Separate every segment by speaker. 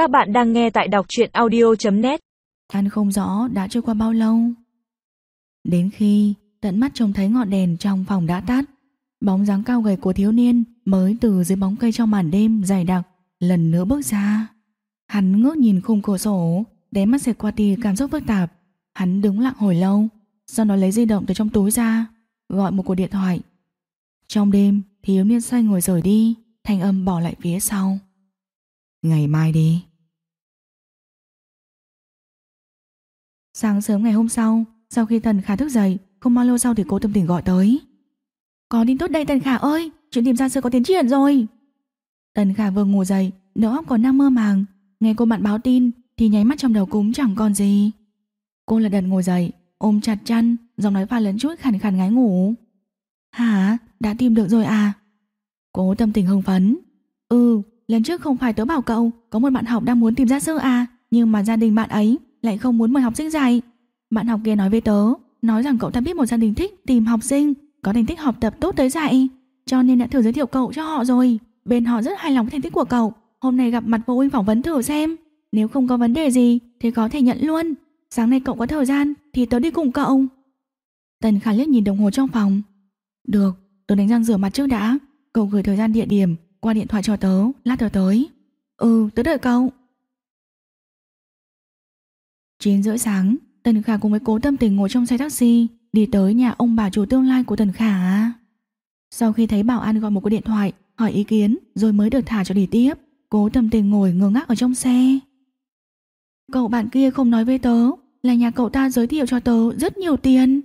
Speaker 1: Các bạn đang nghe tại đọc truyện audio.net
Speaker 2: Hắn không rõ đã trôi qua bao lâu. Đến khi tận mắt trông thấy ngọn đèn trong phòng đã tắt, bóng dáng cao gầy của thiếu niên mới từ dưới bóng cây trong màn đêm dày đặc lần nữa bước ra. Hắn ngước nhìn khung cửa sổ, đáy mắt xẹt qua tia cảm xúc phức tạp. Hắn đứng lặng hồi lâu, sau đó lấy di động từ trong túi ra, gọi một cuộc điện thoại. Trong đêm, thiếu niên xoay người rời đi, thanh âm bỏ lại phía sau. Ngày mai đi. Sáng sớm ngày hôm sau, sau khi Tần Khả thức dậy, không bao lâu sau thì cô tâm tình gọi tới. Có tin tốt đây Tần Khả ơi, chuyện tìm ra sự có tiến triển rồi. Tần Khả vừa ngủ dậy, đầu óc còn đang mơ màng, nghe cô bạn báo tin thì nháy mắt trong đầu cũng chẳng còn gì. Cô lật đật ngồi dậy, ôm chặt chăn, giọng nói pha lẫn chút khàn khàn ngái ngủ. Hả? Đã tìm được rồi à? cô tâm tình hưng phấn. Ừ, lần trước không phải tớ bảo cậu có một bạn học đang muốn tìm gia sư à, nhưng mà gia đình bạn ấy lại không muốn mời học sinh dạy. Bạn học kia nói với tớ, nói rằng cậu ta biết một gia đình thích tìm học sinh, có thành tích học tập tốt tới dạy, cho nên đã thử giới thiệu cậu cho họ rồi. Bên họ rất hài lòng với thành tích của cậu. Hôm nay gặp mặt phụ huynh phỏng vấn thử xem, nếu không có vấn đề gì thì có thể nhận luôn. Sáng nay cậu có thời gian thì tớ đi cùng cậu. Tần Khả liếc nhìn đồng hồ trong phòng. Được, tớ đánh răng rửa mặt trước đã. Cậu gửi thời gian địa điểm qua điện thoại cho tớ, lát tớ tới. Ừ, tớ đợi cậu. 9 rưỡi sáng, Tần Khả cùng với cố tâm tình ngồi trong xe taxi đi tới nhà ông bà chủ tương lai của Tần Khả. Sau khi thấy bảo an gọi một cuộc điện thoại hỏi ý kiến rồi mới được thả cho đi tiếp, cố tâm tình ngồi ngơ ngác ở trong xe. Cậu bạn kia không nói với tớ là nhà cậu ta giới thiệu cho tớ rất nhiều tiền.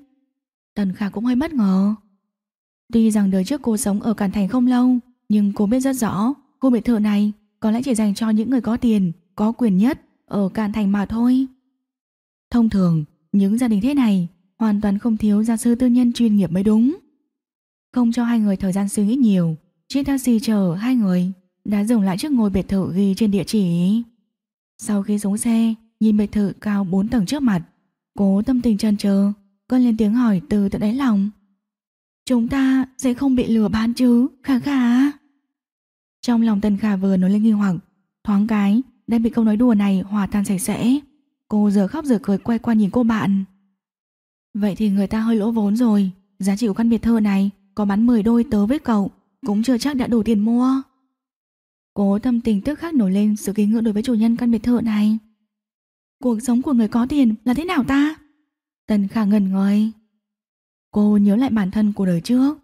Speaker 2: Tần Khả cũng hơi bất ngờ. Tuy rằng đời trước cô sống ở Cản Thành không lâu, nhưng cô biết rất rõ cô biệt thự này có lẽ chỉ dành cho những người có tiền, có quyền nhất ở Cản Thành mà thôi. Thông thường, những gia đình thế này hoàn toàn không thiếu gia sư tư nhân chuyên nghiệp mới đúng. Không cho hai người thời gian suy nghĩ nhiều, chiếc taxi chờ hai người đã dừng lại trước ngôi biệt thự ghi trên địa chỉ. Sau khi xuống xe, nhìn biệt thự cao 4 tầng trước mặt, cố tâm tình chần chờ, con lên tiếng hỏi từ tận đáy lòng. Chúng ta sẽ không bị lừa bán chứ, khả khả. Trong lòng Tân Khả vừa nói lên nghi hoặc, thoáng cái đã bị câu nói đùa này hòa tan sạch sẽ. Cô giờ khóc giờ cười quay qua nhìn cô bạn. Vậy thì người ta hơi lỗ vốn rồi, giá trị của căn biệt thự này có bán 10 đôi tớ với cậu, cũng chưa chắc đã đủ tiền mua. Cố tâm tình tức khắc nổi lên sự kính ngưỡng đối với chủ nhân căn biệt thự này. Cuộc sống của người có tiền là thế nào ta? Tần Khả ngần ngơi. Cô nhớ lại bản thân của đời trước.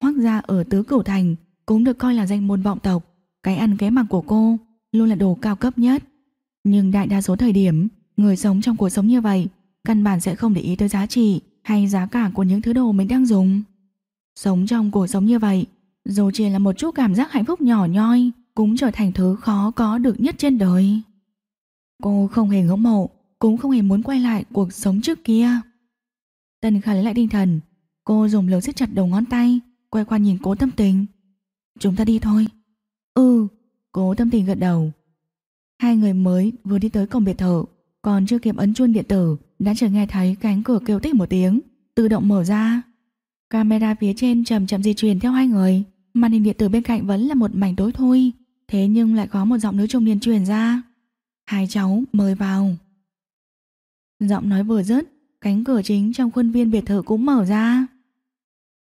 Speaker 2: Hoác gia ở Tứ Cửu Thành cũng được coi là danh môn vọng tộc. Cái ăn cái mặc của cô luôn là đồ cao cấp nhất. Nhưng đại đa số thời điểm, người sống trong cuộc sống như vậy căn bản sẽ không để ý tới giá trị hay giá cả của những thứ đồ mình đang dùng. Sống trong cuộc sống như vậy, dù chỉ là một chút cảm giác hạnh phúc nhỏ nhoi, cũng trở thành thứ khó có được nhất trên đời. Cô không hề ngưỡng mộ, cũng không hề muốn quay lại cuộc sống trước kia. Tần Khả lấy lại tinh thần, cô dùng lực siết chặt đầu ngón tay, quay qua nhìn cố tâm tình. Chúng ta đi thôi. Ừ, cố tâm tình gật đầu. Hai người mới vừa đi tới cổng biệt thự, còn chưa kịp ấn chuông điện tử, đã chợt nghe thấy cánh cửa kêu tích một tiếng, tự động mở ra. Camera phía trên chậm chậm di chuyển theo hai người, màn hình điện tử bên cạnh vẫn là một mảnh tối thui, thế nhưng lại có một giọng nữ trung niên truyền ra. Hai cháu mời vào. Giọng nói vừa dứt, cánh cửa chính trong khuôn viên biệt thự cũng mở ra.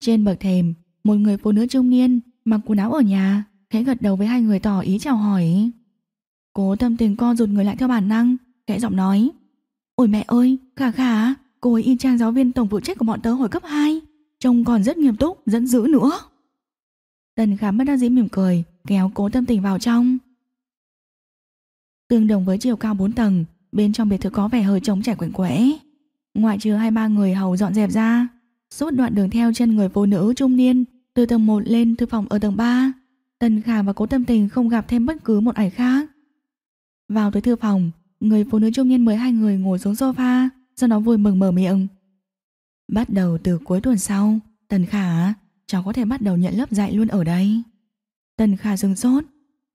Speaker 2: Trên bậc thềm, một người phụ nữ trung niên mặc quần áo ở nhà, khẽ gật đầu với hai người tỏ ý chào hỏi. Cố tâm tình co rụt người lại theo bản năng, khẽ giọng nói. Ôi mẹ ơi, khả khả, cô ấy y chang giáo viên tổng phụ trách của bọn tớ hồi cấp 2. Trông còn rất nghiêm túc, dẫn dữ nữa. Tần khám bất đắc dĩ mỉm cười, kéo cố tâm tình vào trong. Tương đồng với chiều cao 4 tầng, bên trong biệt thự có vẻ hơi trống trải quạnh quẽ. Ngoại trừ hai ba người hầu dọn dẹp ra, suốt đoạn đường theo chân người phụ nữ trung niên từ tầng 1 lên thư phòng ở tầng 3. Tần Khả và Cố Tâm Tình không gặp thêm bất cứ một ai khác. Vào tới thư phòng, người phụ nữ trung niên mới hai người ngồi xuống sofa, sau đó vui mừng mở miệng. Bắt đầu từ cuối tuần sau, Tần Khả, cháu có thể bắt đầu nhận lớp dạy luôn ở đây. Tần Khả dừng sốt.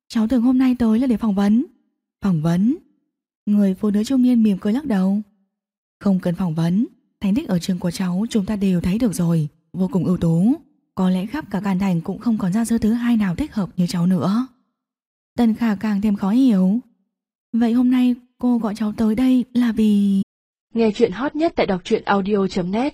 Speaker 2: Cháu tưởng hôm nay tới là để phỏng vấn. Phỏng vấn? Người phụ nữ trung niên mỉm cười lắc đầu. Không cần phỏng vấn, thành tích ở trường của cháu chúng ta đều thấy được rồi, vô cùng ưu tú. Có lẽ khắp cả Càn Thành cũng không còn ra sơ thứ hai nào thích hợp như cháu nữa. Tần Khả càng thêm khó hiểu. Vậy hôm nay cô gọi cháu tới đây là vì...
Speaker 1: Nghe chuyện hot nhất tại đọc truyện audio.net